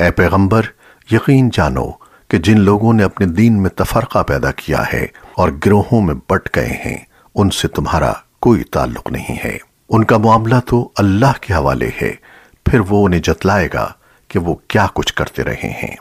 اے پیغمبر، یقین جانو کہ جن لوگوں نے اپنے دین میں تفرقہ پیدا کیا ہے اور گروہوں میں بٹ گئے ہیں، ان سے تمہارا کوئی تعلق نہیں ہے۔ ان کا معاملہ تو اللہ کے حوالے ہے، پھر وہ انہیں جتلائے گا کہ وہ کیا کچھ کرتے رہے ہیں۔